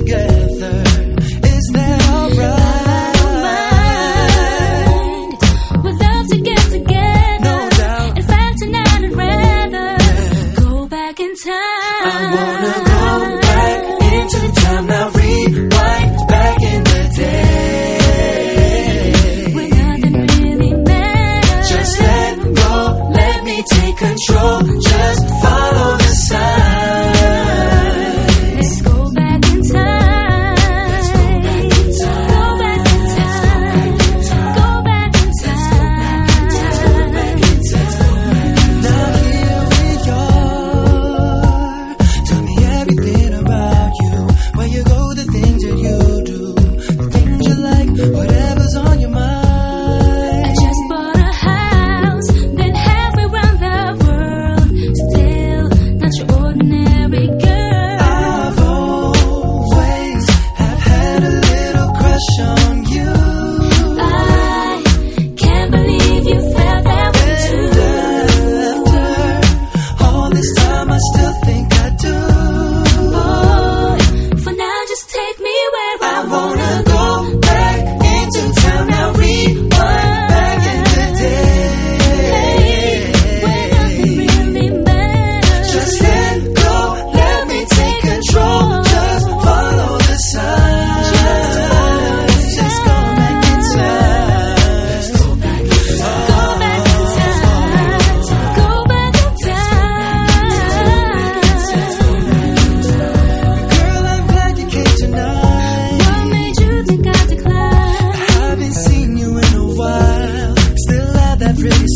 reminisce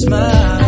smile.